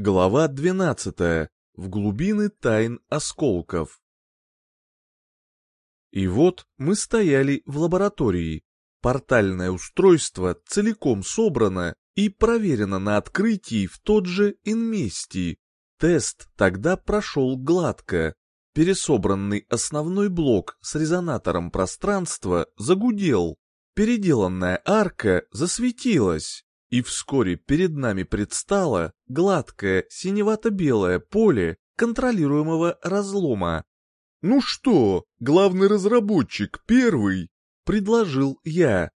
Глава 12. В глубины тайн осколков. И вот мы стояли в лаборатории. Портальное устройство целиком собрано и проверено на открытии в тот же инместии. Тест тогда прошел гладко. Пересобранный основной блок с резонатором пространства загудел. Переделанная арка засветилась и вскоре перед нами предстало гладкое синевато-белое поле контролируемого разлома. «Ну что, главный разработчик первый?» — предложил я.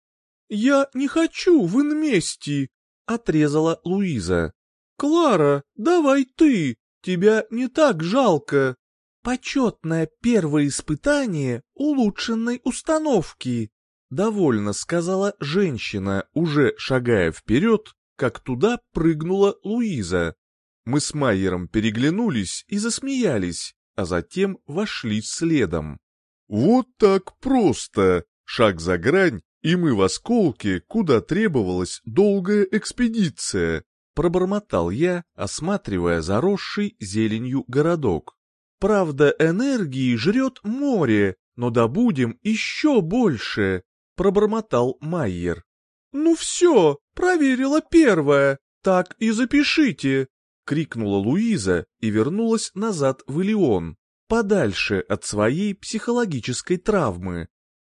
«Я не хочу в инмести!» — отрезала Луиза. «Клара, давай ты, тебя не так жалко!» «Почетное первое испытание улучшенной установки!» Довольно сказала женщина, уже шагая вперед, как туда прыгнула Луиза. Мы с Майером переглянулись и засмеялись, а затем вошли следом. Вот так просто! Шаг за грань, и мы в осколке, куда требовалась долгая экспедиция, пробормотал я, осматривая заросший зеленью городок. Правда, энергии жрет море, но добудем еще больше пробормотал Майер. «Ну все, проверила первое, так и запишите!» — крикнула Луиза и вернулась назад в Илион, подальше от своей психологической травмы.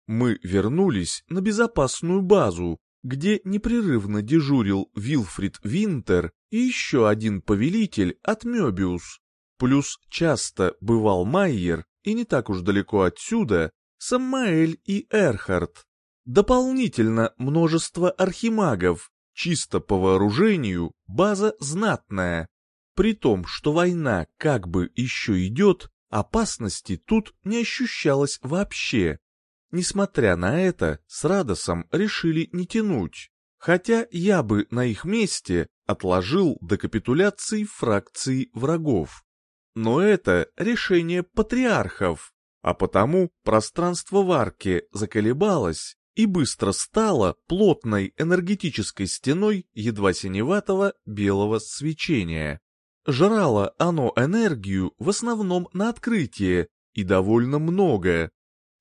Мы вернулись на безопасную базу, где непрерывно дежурил Вилфрид Винтер и еще один повелитель от Мёбиус. Плюс часто бывал Майер, и не так уж далеко отсюда, Самаэль и Эрхард. Дополнительно множество архимагов, чисто по вооружению база знатная. При том, что война как бы еще идет, опасности тут не ощущалось вообще. Несмотря на это, с Радосом решили не тянуть. Хотя я бы на их месте отложил до капитуляции фракции врагов. Но это решение патриархов, а потому пространство в арке заколебалось, и быстро стало плотной энергетической стеной едва синеватого белого свечения. Жрало оно энергию в основном на открытие, и довольно много.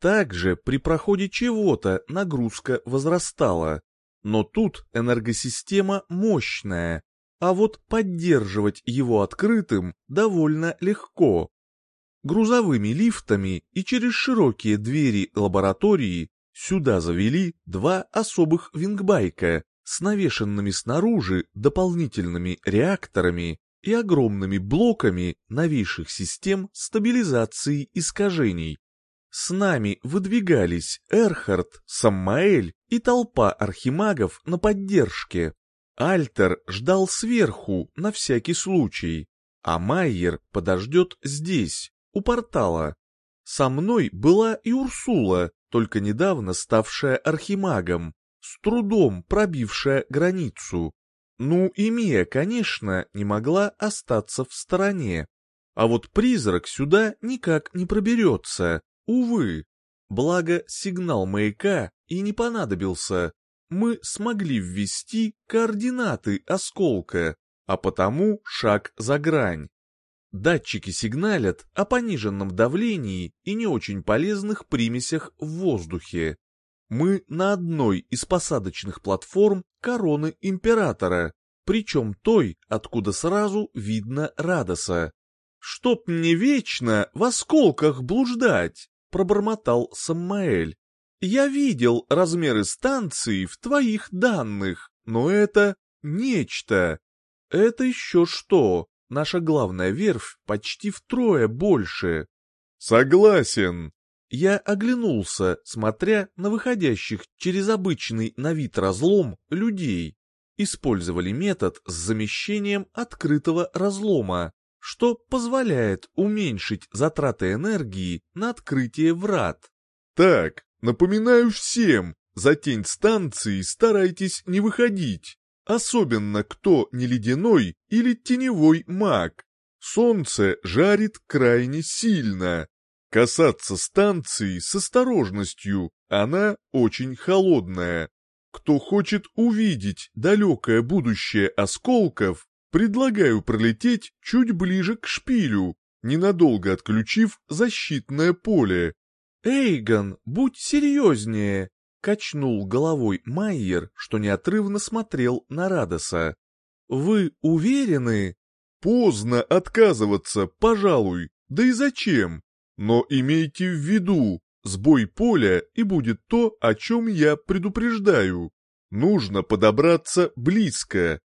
Также при проходе чего-то нагрузка возрастала. Но тут энергосистема мощная, а вот поддерживать его открытым довольно легко. Грузовыми лифтами и через широкие двери лаборатории Сюда завели два особых вингбайка с навешенными снаружи дополнительными реакторами и огромными блоками новейших систем стабилизации искажений. С нами выдвигались Эрхард, Саммаэль и толпа архимагов на поддержке. Альтер ждал сверху на всякий случай, а Майер подождет здесь, у портала. Со мной была и Урсула, только недавно ставшая архимагом, с трудом пробившая границу. Ну и Мия, конечно, не могла остаться в стороне. А вот призрак сюда никак не проберется, увы. Благо сигнал маяка и не понадобился. Мы смогли ввести координаты осколка, а потому шаг за грань. Датчики сигналят о пониженном давлении и не очень полезных примесях в воздухе. Мы на одной из посадочных платформ короны Императора, причем той, откуда сразу видно Радоса. «Чтоб мне вечно в осколках блуждать!» — пробормотал Саммаэль. «Я видел размеры станции в твоих данных, но это нечто. Это еще что?» Наша главная верфь почти втрое больше. Согласен. Я оглянулся, смотря на выходящих через обычный на вид разлом людей. Использовали метод с замещением открытого разлома, что позволяет уменьшить затраты энергии на открытие врат. Так, напоминаю всем, за тень станции старайтесь не выходить. Особенно кто не ледяной или теневой маг. Солнце жарит крайне сильно. Касаться станции с осторожностью, она очень холодная. Кто хочет увидеть далекое будущее осколков, Предлагаю пролететь чуть ближе к шпилю, ненадолго отключив защитное поле. «Эйгон, будь серьезнее!» — качнул головой Майер, что неотрывно смотрел на Радоса. «Вы уверены?» «Поздно отказываться, пожалуй, да и зачем? Но имейте в виду, сбой поля и будет то, о чем я предупреждаю. Нужно подобраться близко.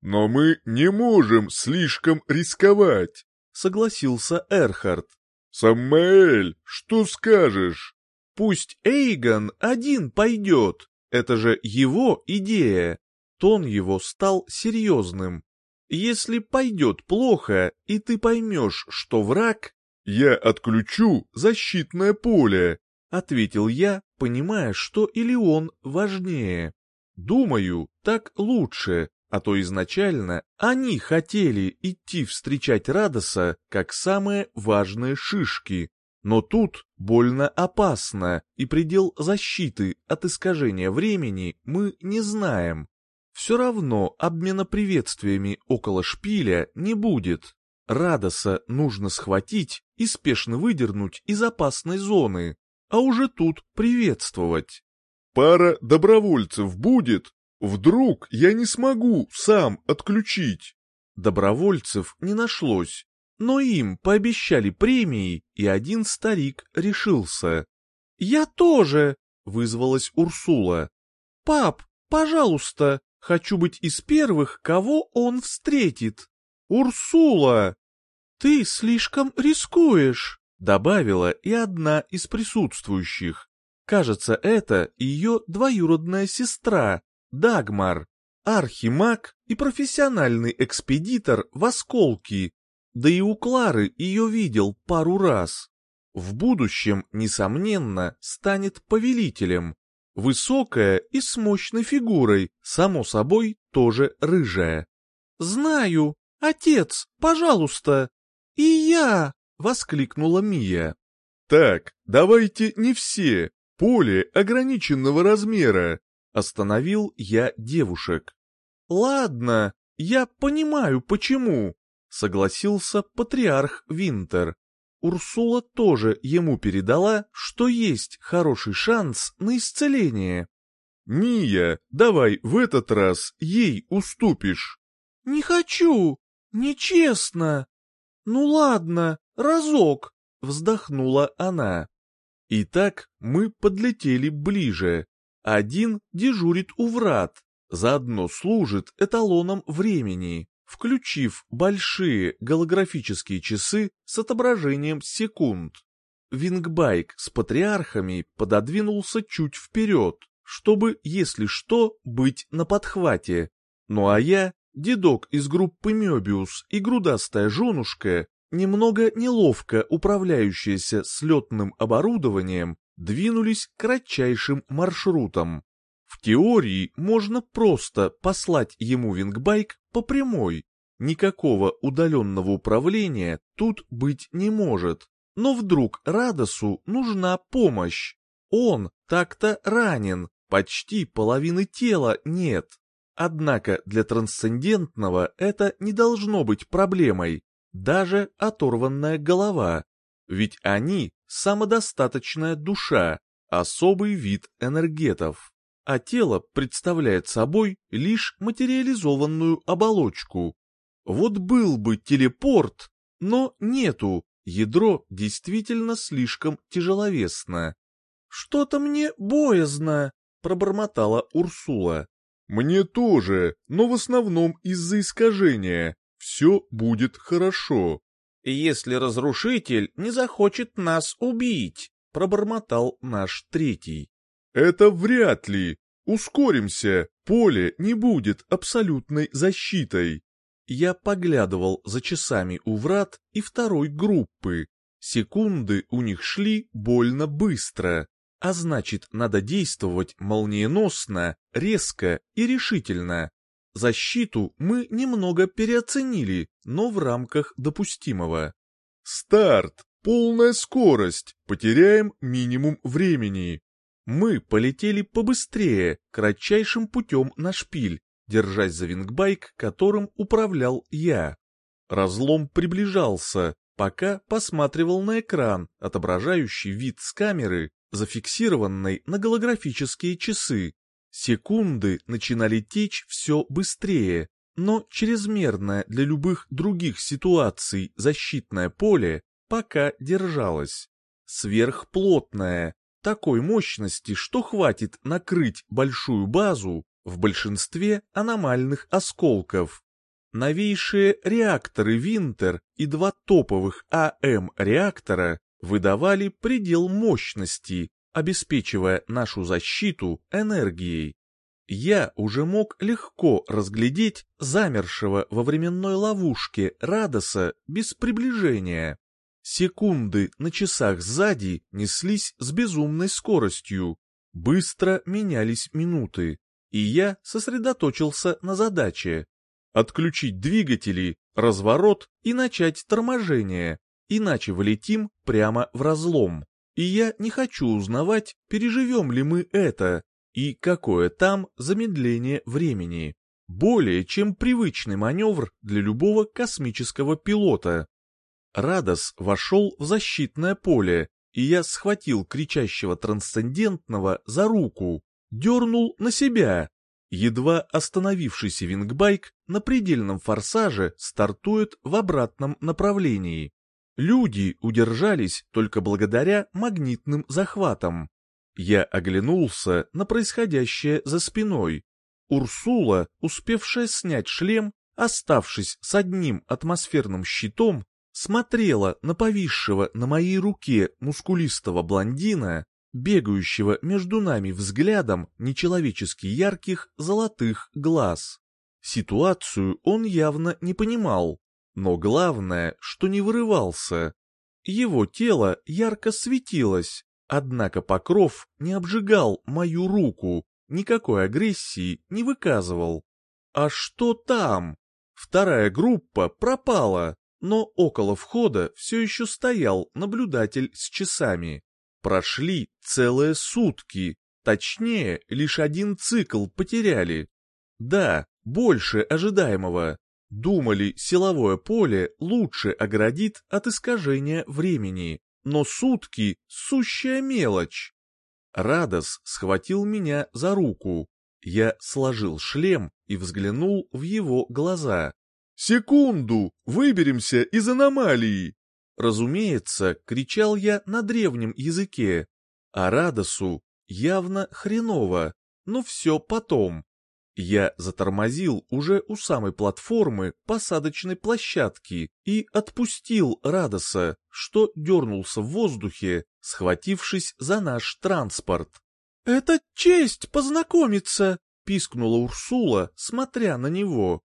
Но мы не можем слишком рисковать», — согласился Эрхард. «Саммаэль, что скажешь?» «Пусть Эйгон один пойдет, это же его идея». Тон его стал серьезным. «Если пойдет плохо, и ты поймешь, что враг...» «Я отключу защитное поле», — ответил я, понимая, что или он важнее. «Думаю, так лучше, а то изначально они хотели идти встречать Радоса как самые важные шишки. Но тут больно опасно, и предел защиты от искажения времени мы не знаем. Все равно обмена приветствиями около шпиля не будет. Радоса нужно схватить и спешно выдернуть из опасной зоны, а уже тут приветствовать. «Пара добровольцев будет?» Вдруг я не смогу сам отключить? Добровольцев не нашлось, но им пообещали премии, и один старик решился. «Я тоже!» — вызвалась Урсула. «Пап, пожалуйста, хочу быть из первых, кого он встретит!» «Урсула!» «Ты слишком рискуешь!» — добавила и одна из присутствующих. Кажется, это ее двоюродная сестра, Дагмар, архимаг и профессиональный экспедитор в осколки, да и у Клары ее видел пару раз. В будущем, несомненно, станет повелителем. Высокая и с мощной фигурой, само собой, тоже рыжая. «Знаю! Отец, пожалуйста!» «И я!» — воскликнула Мия. «Так, давайте не все. Поле ограниченного размера. Остановил я девушек. «Ладно, я понимаю, почему», — согласился патриарх Винтер. Урсула тоже ему передала, что есть хороший шанс на исцеление. «Мия, давай в этот раз ей уступишь». «Не хочу, нечестно». «Ну ладно, разок», — вздохнула она. Итак, мы подлетели ближе. Один дежурит у врат, заодно служит эталоном времени, включив большие голографические часы с отображением секунд. Вингбайк с патриархами пододвинулся чуть вперед, чтобы, если что, быть на подхвате. Ну а я, дедок из группы Мёбиус и грудастая женушка, немного неловко управляющаяся слетным оборудованием, двинулись кратчайшим маршрутом. В теории можно просто послать ему вингбайк по прямой. Никакого удаленного управления тут быть не может. Но вдруг Радосу нужна помощь. Он так-то ранен, почти половины тела нет. Однако для трансцендентного это не должно быть проблемой, даже оторванная голова. Ведь они самодостаточная душа, особый вид энергетов, а тело представляет собой лишь материализованную оболочку. Вот был бы телепорт, но нету, ядро действительно слишком тяжеловесно. «Что-то мне боязно», — пробормотала Урсула. «Мне тоже, но в основном из-за искажения. Все будет хорошо», «Если разрушитель не захочет нас убить», — пробормотал наш третий. «Это вряд ли. Ускоримся, поле не будет абсолютной защитой». Я поглядывал за часами у врат и второй группы. Секунды у них шли больно быстро, а значит, надо действовать молниеносно, резко и решительно. Защиту мы немного переоценили, но в рамках допустимого. Старт! Полная скорость! Потеряем минимум времени. Мы полетели побыстрее, кратчайшим путем на шпиль, держась за вингбайк, которым управлял я. Разлом приближался, пока посматривал на экран, отображающий вид с камеры, зафиксированной на голографические часы. Секунды начинали течь все быстрее, но чрезмерное для любых других ситуаций защитное поле пока держалось. Сверхплотное, такой мощности, что хватит накрыть большую базу в большинстве аномальных осколков. Новейшие реакторы Винтер и два топовых АМ-реактора выдавали предел мощности, обеспечивая нашу защиту энергией. Я уже мог легко разглядеть замершего во временной ловушке Радоса без приближения. Секунды на часах сзади неслись с безумной скоростью, быстро менялись минуты, и я сосредоточился на задаче отключить двигатели, разворот и начать торможение, иначе вылетим прямо в разлом. И я не хочу узнавать, переживем ли мы это, и какое там замедление времени. Более чем привычный маневр для любого космического пилота. Радос вошел в защитное поле, и я схватил кричащего трансцендентного за руку, дернул на себя, Едва остановившийся вингбайк на предельном форсаже стартует в обратном направлении. Люди удержались только благодаря магнитным захватам. Я оглянулся на происходящее за спиной. Урсула, успевшая снять шлем, оставшись с одним атмосферным щитом, смотрела на повисшего на моей руке мускулистого блондина бегающего между нами взглядом нечеловечески ярких золотых глаз. Ситуацию он явно не понимал, но главное, что не вырывался. Его тело ярко светилось, однако покров не обжигал мою руку, никакой агрессии не выказывал. А что там? Вторая группа пропала, но около входа все еще стоял наблюдатель с часами. Прошли целые сутки, точнее, лишь один цикл потеряли. Да, больше ожидаемого. Думали, силовое поле лучше оградит от искажения времени, но сутки — сущая мелочь. Радос схватил меня за руку. Я сложил шлем и взглянул в его глаза. «Секунду! Выберемся из аномалии!» Разумеется, кричал я на древнем языке, а Радосу явно хреново, но все потом. Я затормозил уже у самой платформы посадочной площадки и отпустил Радоса, что дернулся в воздухе, схватившись за наш транспорт. «Это честь познакомиться!» — пискнула Урсула, смотря на него.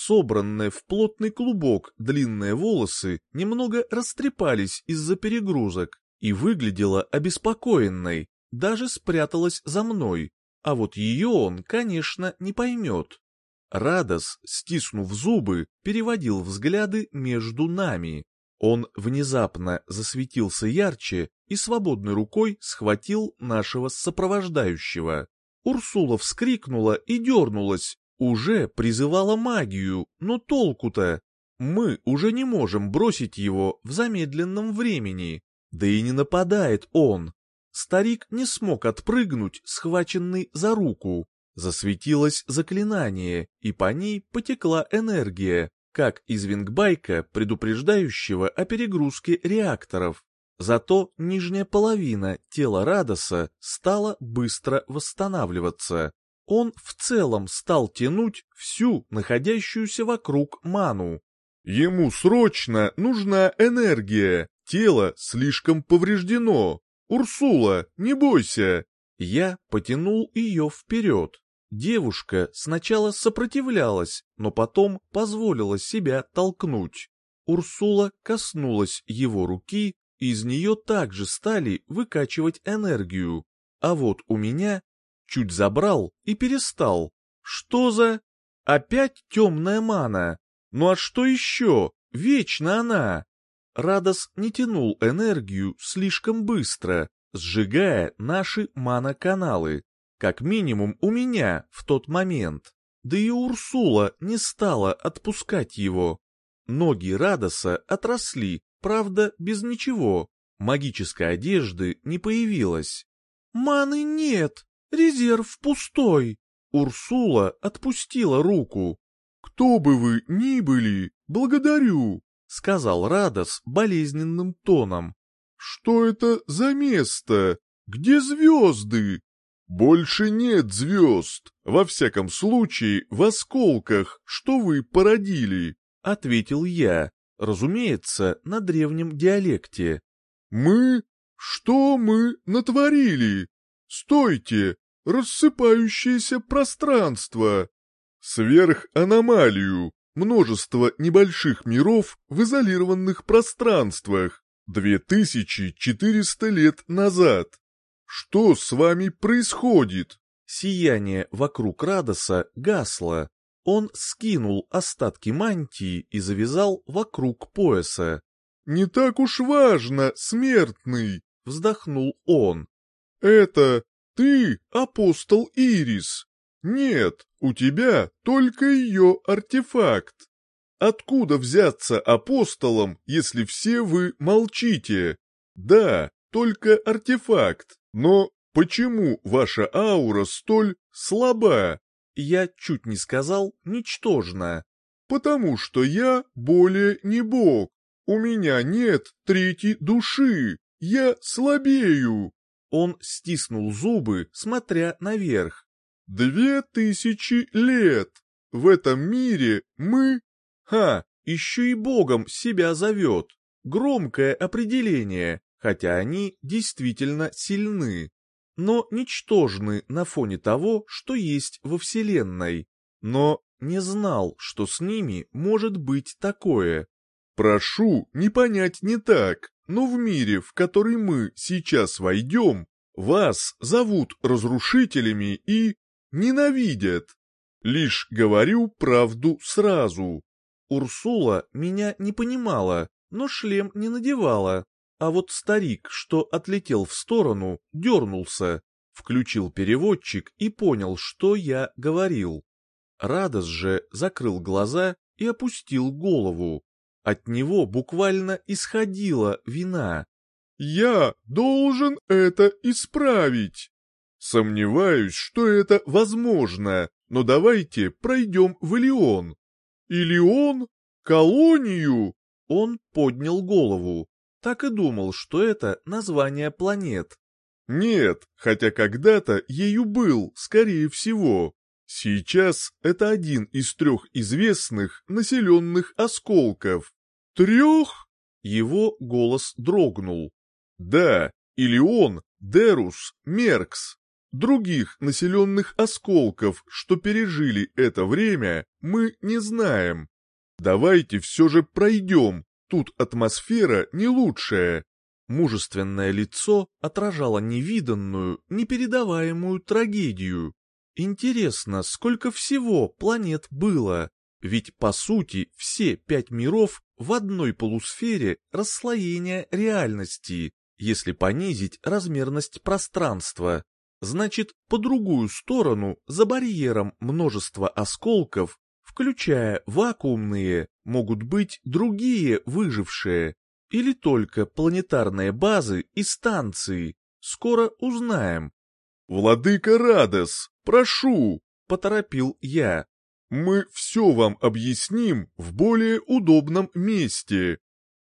Собранные в плотный клубок длинные волосы немного растрепались из-за перегрузок и выглядела обеспокоенной, даже спряталась за мной, а вот ее он, конечно, не поймет. Радос, стиснув зубы, переводил взгляды между нами. Он внезапно засветился ярче и свободной рукой схватил нашего сопровождающего. Урсула вскрикнула и дернулась, уже призывала магию, но толку-то? Мы уже не можем бросить его в замедленном времени, да и не нападает он. Старик не смог отпрыгнуть, схваченный за руку. Засветилось заклинание, и по ней потекла энергия, как из вингбайка, предупреждающего о перегрузке реакторов. Зато нижняя половина тела Радоса стала быстро восстанавливаться он в целом стал тянуть всю находящуюся вокруг ману. Ему срочно нужна энергия, тело слишком повреждено. Урсула, не бойся. Я потянул ее вперед. Девушка сначала сопротивлялась, но потом позволила себя толкнуть. Урсула коснулась его руки, и из нее также стали выкачивать энергию. А вот у меня чуть забрал и перестал. Что за... Опять темная мана? Ну а что еще? Вечно она! Радос не тянул энергию слишком быстро, сжигая наши мана-каналы. Как минимум у меня в тот момент. да и Урсула не стала отпускать его. Ноги Радоса отросли, правда, без ничего. Магической одежды не появилось. «Маны нет, резерв пустой». Урсула отпустила руку. «Кто бы вы ни были, благодарю», — сказал Радос болезненным тоном. «Что это за место? Где звезды?» «Больше нет звезд, во всяком случае в осколках, что вы породили», — ответил я, разумеется, на древнем диалекте. «Мы? Что мы натворили? Стойте! Рассыпающееся пространство! Сверханомалию! Множество небольших миров в изолированных пространствах! 2400 лет назад! Что с вами происходит?» Сияние вокруг Радоса гасло. Он скинул остатки мантии и завязал вокруг пояса. «Не так уж важно, смертный!» — вздохнул он. «Это ты, апостол Ирис? Нет, у тебя только ее артефакт. Откуда взяться апостолом, если все вы молчите? Да, только артефакт, но почему ваша аура столь слаба? Я чуть не сказал ничтожно. Потому что я более не бог. У меня нет третьей души, я слабею. Он стиснул зубы, смотря наверх. Две тысячи лет. В этом мире мы... Ха, еще и богом себя зовет. Громкое определение, хотя они действительно сильны. Но ничтожны на фоне того, что есть во Вселенной. Но не знал, что с ними может быть такое. Прошу не понять не так, но в мире, в который мы сейчас войдем, вас зовут разрушителями и ненавидят. Лишь говорю правду сразу. Урсула меня не понимала, но шлем не надевала. А вот старик, что отлетел в сторону, дернулся, включил переводчик и понял, что я говорил. Радос же закрыл глаза и опустил голову. От него буквально исходила вина. «Я должен это исправить!» «Сомневаюсь, что это возможно, но давайте пройдем в Илион». «Илион? Колонию?» Он поднял голову. Так и думал, что это название планет. Нет, хотя когда-то ею был, скорее всего. Сейчас это один из трех известных населенных осколков. «Трех?» Его голос дрогнул. «Да, или он, Дерус, Меркс. Других населенных осколков, что пережили это время, мы не знаем. Давайте все же пройдем, тут атмосфера не лучшая». Мужественное лицо отражало невиданную, непередаваемую трагедию. Интересно, сколько всего планет было? Ведь, по сути, все пять миров в одной полусфере расслоения реальности, если понизить размерность пространства. Значит, по другую сторону, за барьером множества осколков, включая вакуумные, могут быть другие выжившие, или только планетарные базы и станции. Скоро узнаем. «Владыка Радос, прошу!» — поторопил я. Мы все вам объясним в более удобном месте.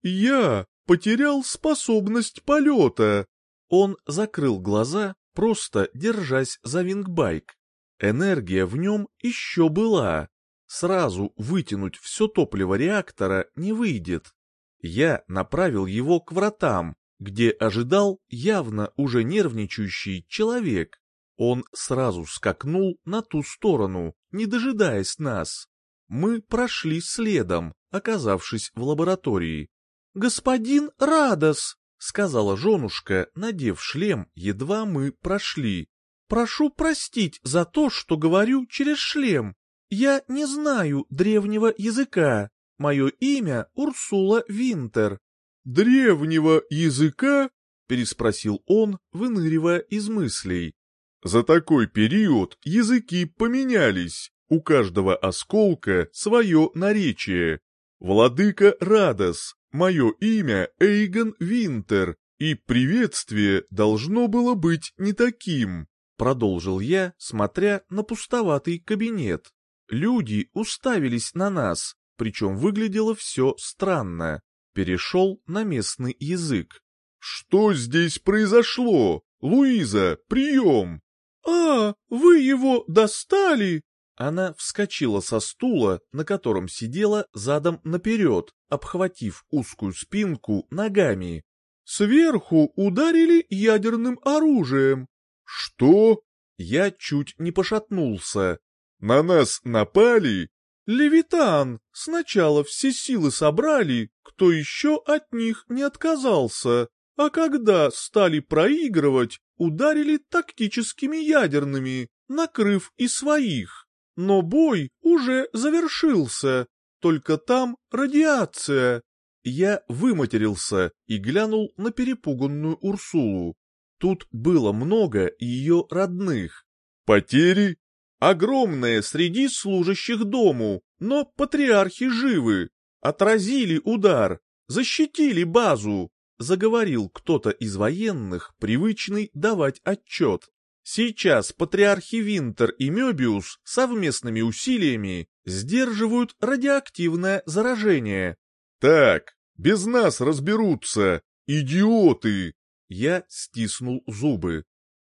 Я потерял способность полета. Он закрыл глаза, просто держась за вингбайк. Энергия в нем еще была. Сразу вытянуть все топливо реактора не выйдет. Я направил его к вратам, где ожидал явно уже нервничающий человек. Он сразу скакнул на ту сторону, не дожидаясь нас. Мы прошли следом, оказавшись в лаборатории. «Господин Радос!» — сказала женушка, надев шлем, едва мы прошли. «Прошу простить за то, что говорю через шлем. Я не знаю древнего языка. Мое имя Урсула Винтер». «Древнего языка?» — переспросил он, выныривая из мыслей. За такой период языки поменялись, У каждого осколка свое наречие. Владыка Радос, мое имя Эйгон Винтер, и приветствие должно было быть не таким, продолжил я, смотря на пустоватый кабинет. Люди уставились на нас, причем выглядело все странно. Перешел на местный язык. «Что здесь произошло? Луиза, прием!» «А, вы его достали?» Она вскочила со стула, на котором сидела задом наперед, обхватив узкую спинку ногами. «Сверху ударили ядерным оружием». «Что?» Я чуть не пошатнулся. «На нас напали?» «Левитан! Сначала все силы собрали, кто еще от них не отказался, а когда стали проигрывать, ударили тактическими ядерными, накрыв и своих. Но бой уже завершился, только там радиация. Я выматерился и глянул на перепуганную Урсулу. Тут было много ее родных. Потери? Огромные среди служащих дому, но патриархи живы. Отразили удар, защитили базу. Заговорил кто-то из военных, привычный давать отчет. Сейчас патриархи Винтер и Мёбиус совместными усилиями сдерживают радиоактивное заражение. Так, без нас разберутся, идиоты! Я стиснул зубы.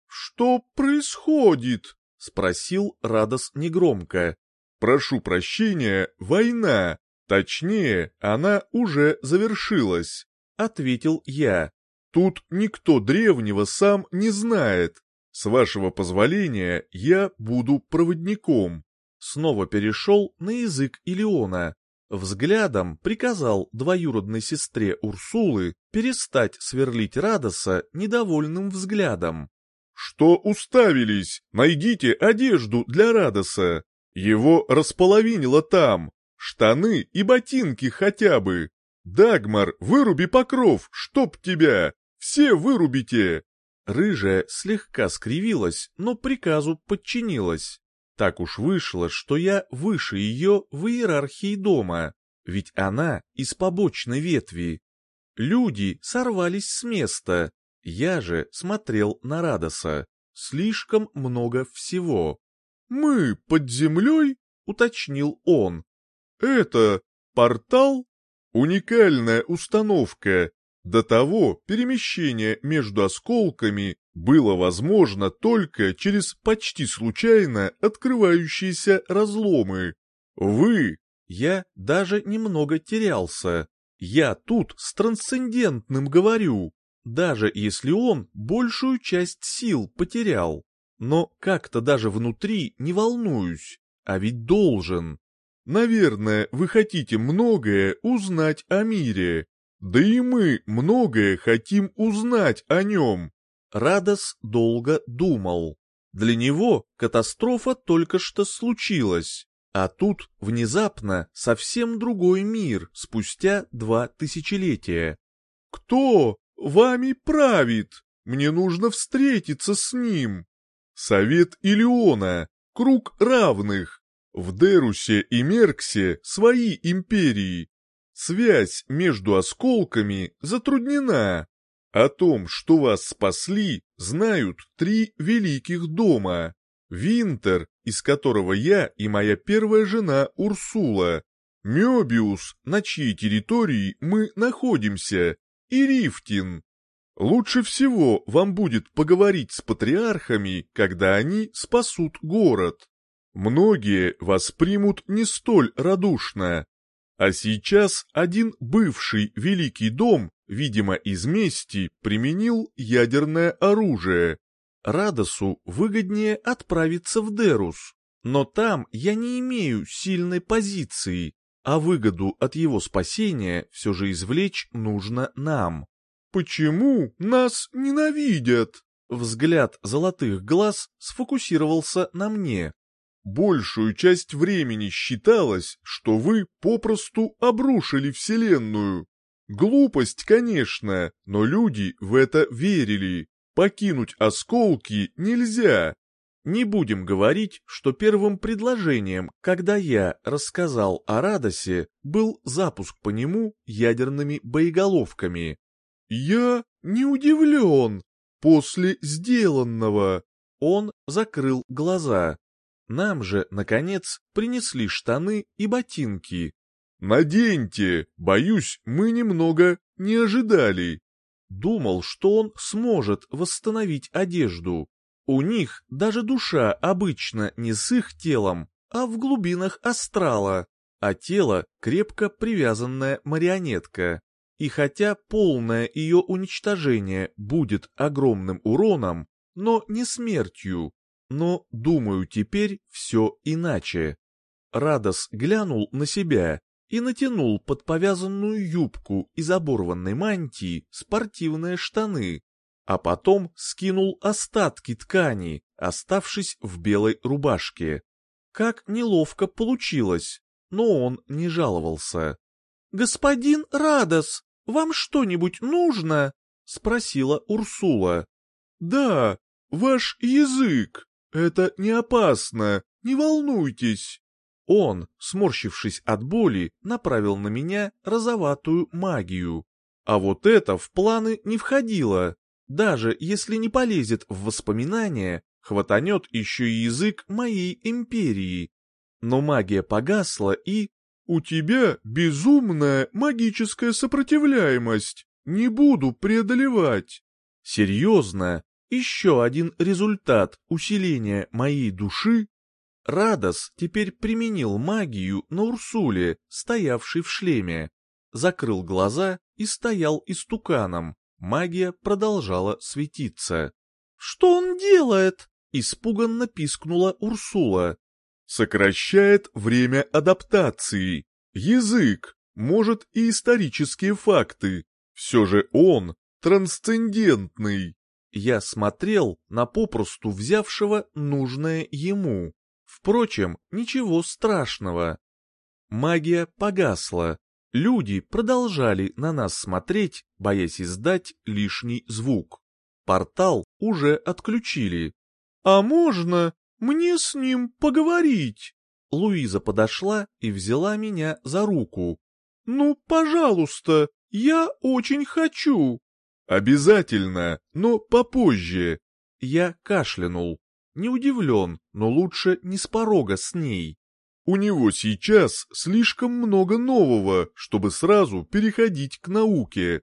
Что происходит? Спросил Радос негромко. Прошу прощения, война. Точнее, она уже завершилась, ответил я. Тут никто древнего сам не знает. С вашего позволения я буду проводником. Снова перешел на язык Илиона. Взглядом приказал двоюродной сестре Урсулы перестать сверлить Радоса недовольным взглядом. «Что уставились? Найдите одежду для Радоса. Его располовинило там. Штаны и ботинки хотя бы. Дагмар, выруби покров, чтоб тебя! Все вырубите!» Рыжая слегка скривилась, но приказу подчинилась. Так уж вышло, что я выше ее в иерархии дома, ведь она из побочной ветви. Люди сорвались с места, я же смотрел на Радоса. Слишком много всего. «Мы под землей?» — уточнил он. «Это портал?» «Уникальная установка, до того перемещение между осколками было возможно только через почти случайно открывающиеся разломы. Вы, я даже немного терялся. Я тут с трансцендентным говорю, даже если он большую часть сил потерял. Но как-то даже внутри не волнуюсь, а ведь должен. Наверное, вы хотите многое узнать о мире, да и мы многое хотим узнать о нем. Радос долго думал. Для него катастрофа только что случилась, а тут внезапно совсем другой мир спустя два тысячелетия. Кто вами правит? Мне нужно встретиться с ним. Совет Илиона, круг равных. В Дерусе и Мерксе свои империи, Связь между осколками затруднена. О том, что вас спасли, знают три великих дома. Винтер, из которого я и моя первая жена Урсула, Мёбиус, на чьей территории мы находимся, и Рифтин. Лучше всего вам будет поговорить с патриархами, когда они спасут город. Многие воспримут не столь радушно, а сейчас один бывший Великий дом, видимо из мести, применил ядерное оружие. Радосу выгоднее отправиться в Дерус, но там я не имею сильной позиции, а выгоду от его спасения все же извлечь нужно нам. Почему нас ненавидят? Взгляд золотых глаз сфокусировался на мне. Большую часть времени считалось, что вы попросту обрушили Вселенную. Глупость, конечно, но люди в это верили. Покинуть осколки нельзя. Не будем говорить, что первым предложением, когда я рассказал о Радосе, был запуск по нему ядерными боеголовками. «Я не удивлен. После сделанного...» Он закрыл глаза. Нам же, наконец, принесли штаны и ботинки. «Наденьте! Боюсь, мы немного не ожидали». Думал, что он сможет восстановить одежду. У них даже душа обычно не с их телом, а в глубинах астрала, а тело крепко привязанная марионетка. И хотя полное ее уничтожение будет огромным уроном, но не смертью, но, думаю, теперь все иначе. Радос глянул на себя и натянул под повязанную юбку из оборванной мантии спортивные штаны, а потом скинул остатки ткани, оставшись в белой рубашке. Как неловко получилось, но он не жаловался. «Господин Радос, вам что-нибудь нужно?» — спросила Урсула. «Да, ваш язык. Это не опасно, не волнуйтесь». Он, сморщившись от боли, направил на меня розоватую магию. А вот это в планы не входило. Даже если не полезет в воспоминания, хватанет еще и язык моей империи. Но магия погасла и... «У тебя безумная магическая сопротивляемость. Не буду преодолевать». Серьезно, еще один результат усиления моей души Радос теперь применил магию на Урсуле, стоявшей в шлеме. Закрыл глаза и стоял истуканом. Магия продолжала светиться. «Что он делает?» — испуганно пискнула Урсула. «Сокращает время адаптации. Язык, может и исторические факты. Все же он трансцендентный». Я смотрел на попросту взявшего нужное ему. Впрочем, ничего страшного. Магия погасла. Люди продолжали на нас смотреть, боясь издать лишний звук. Портал уже отключили. «А можно мне с ним поговорить?» Луиза подошла и взяла меня за руку. «Ну, пожалуйста, я очень хочу». «Обязательно, но попозже». Я кашлянул. Не удивлен, но лучше не с порога с ней. У него сейчас слишком много нового, чтобы сразу переходить к науке.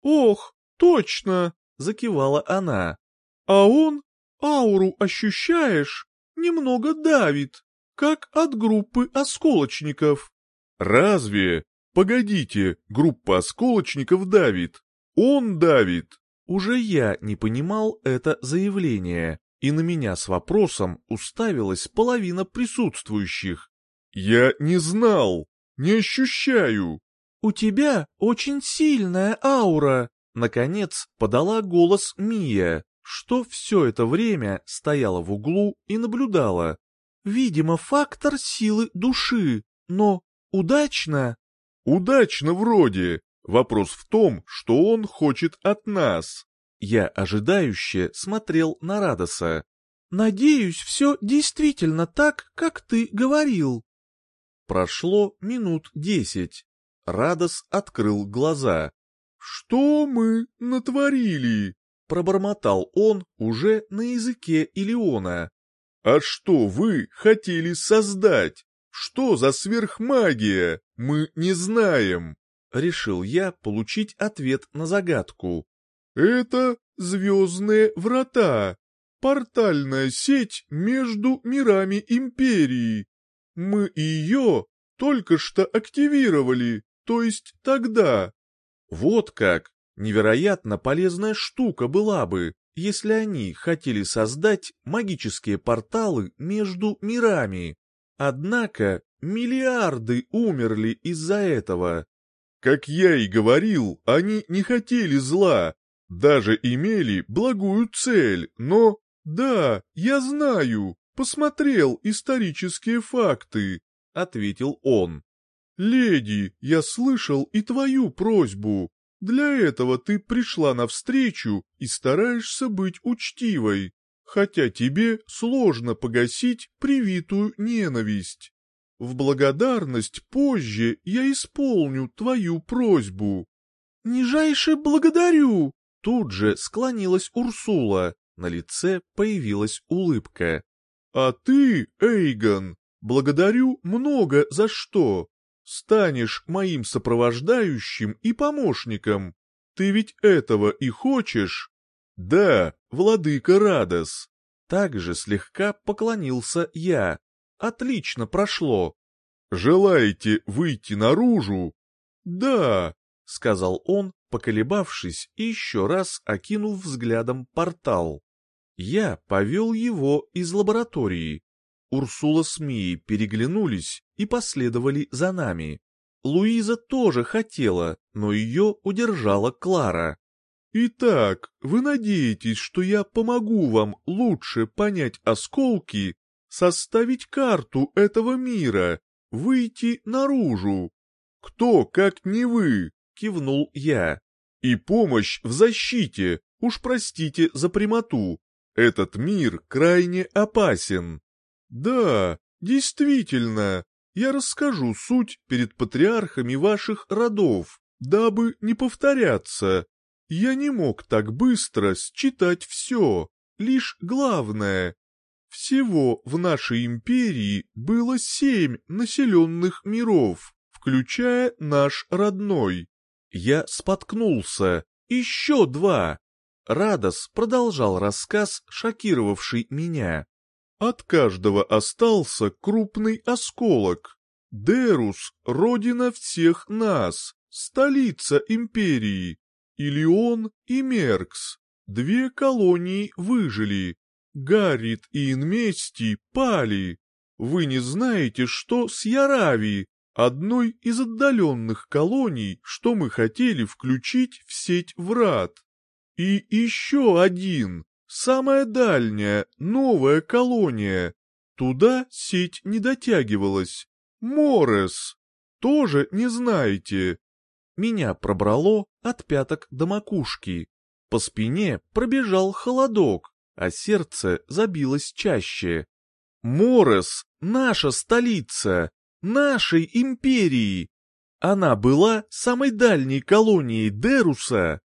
Ох, точно, закивала она. А он, ауру ощущаешь, немного давит, как от группы осколочников. Разве? Погодите, группа осколочников давит. Он давит. Уже я не понимал это заявление и на меня с вопросом уставилась половина присутствующих. «Я не знал, не ощущаю». «У тебя очень сильная аура», — наконец подала голос Мия, что все это время стояла в углу и наблюдала. «Видимо, фактор силы души, но удачно?» «Удачно вроде. Вопрос в том, что он хочет от нас». Я ожидающе смотрел на Радоса. «Надеюсь, все действительно так, как ты говорил». Прошло минут десять. Радос открыл глаза. «Что мы натворили?» — пробормотал он уже на языке Илиона. «А что вы хотели создать? Что за сверхмагия? Мы не знаем!» Решил я получить ответ на загадку. Это звездные врата, портальная сеть между мирами Империи. Мы ее только что активировали, то есть тогда. Вот как, невероятно полезная штука была бы, если они хотели создать магические порталы между мирами. Однако миллиарды умерли из-за этого. Как я и говорил, они не хотели зла, даже имели благую цель, но... Да, я знаю, посмотрел исторические факты, — ответил он. «Леди, я слышал и твою просьбу. Для этого ты пришла навстречу и стараешься быть учтивой. хотя тебе сложно погасить привитую ненависть. В благодарность позже я исполню твою просьбу. Нижайше благодарю! Тут же склонилась Урсула, на лице появилась улыбка. А ты, Эйгон, благодарю много за что. Станешь моим сопровождающим и помощником. Ты ведь этого и хочешь? Да, владыка Радос. Также слегка поклонился я. Отлично прошло. Желаете выйти наружу? Да, сказал он, поколебавшись и еще раз окинув взглядом портал. Я повел его из лаборатории. Урсула с Мией переглянулись и последовали за нами. Луиза тоже хотела, но ее удержала Клара. «Итак, вы надеетесь, что я помогу вам лучше понять осколки, составить карту этого мира, выйти наружу? Кто, как не вы?» — кивнул я. «И помощь в защите, уж простите за прямоту. Этот мир крайне опасен». «Да, действительно, я расскажу суть перед патриархами ваших родов, дабы не повторяться. Я не мог так быстро считать все, лишь главное. Всего в нашей империи было семь населенных миров, включая наш родной. Я споткнулся. Еще два. Радос продолжал рассказ, шокировавший меня. От каждого остался крупный осколок. Дерус — родина всех нас, столица империи. Илион и Меркс. Две колонии выжили. Гаррит и Инмести пали. Вы не знаете, что с Ярави, одной из отдаленных колоний, что мы хотели включить в сеть врат. И еще один, Самая дальняя, новая колония. Туда сеть не дотягивалась. Морес. Тоже не знаете. Меня пробрало от пяток до макушки. По спине пробежал холодок, а сердце забилось чаще. Морес — наша столица, нашей империи. Она была самой дальней колонией Деруса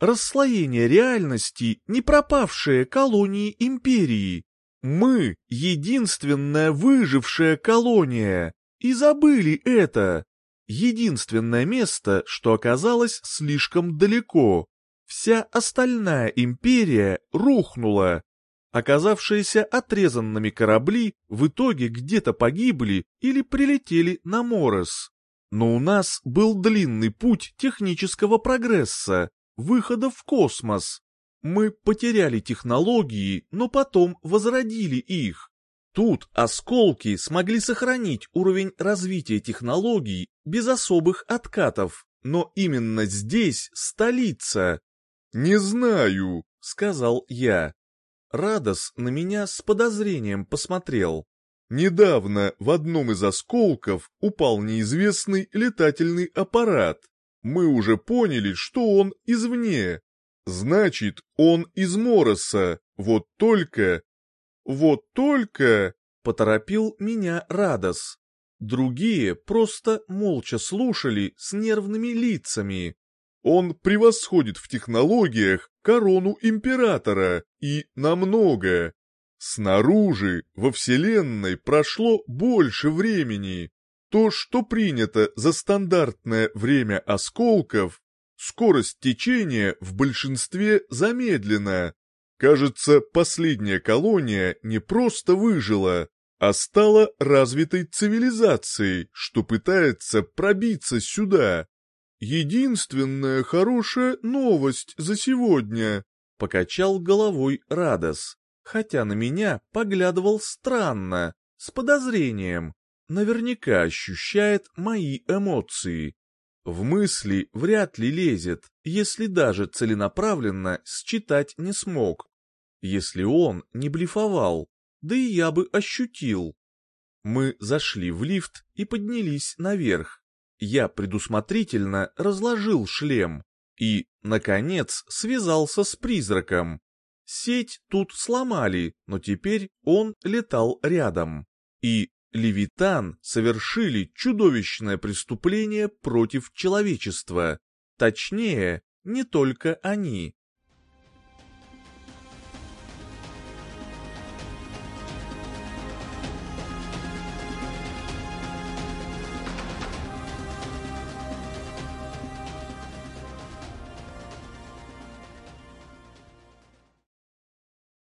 расслоение реальности, не пропавшие колонии империи. Мы — единственная выжившая колония, и забыли это. Единственное место, что оказалось слишком далеко. Вся остальная империя рухнула. Оказавшиеся отрезанными корабли в итоге где-то погибли или прилетели на Морес. Но у нас был длинный путь технического прогресса, выхода в космос. Мы потеряли технологии, но потом возродили их. Тут осколки смогли сохранить уровень развития технологий без особых откатов, но именно здесь столица. «Не знаю», — сказал я. Радос на меня с подозрением посмотрел. Недавно в одном из осколков упал неизвестный летательный аппарат. Мы уже поняли, что он извне. Значит, он из Мороса. Вот только... Вот только... Поторопил меня Радос. Другие просто молча слушали с нервными лицами. Он превосходит в технологиях корону императора и намного. Снаружи, во Вселенной, прошло больше времени. То, что принято за стандартное время осколков, скорость течения в большинстве замедлена. Кажется, последняя колония не просто выжила, а стала развитой цивилизацией, что пытается пробиться сюда. Единственная хорошая новость за сегодня, покачал головой Радос, хотя на меня поглядывал странно, с подозрением наверняка ощущает мои эмоции. В мысли вряд ли лезет, если даже целенаправленно считать не смог. Если он не блефовал, да и я бы ощутил. Мы зашли в лифт и поднялись наверх. Я предусмотрительно разложил шлем и, наконец, связался с призраком. Сеть тут сломали, но теперь он летал рядом. И Левитан совершили чудовищное преступление против человечества. Точнее, не только они.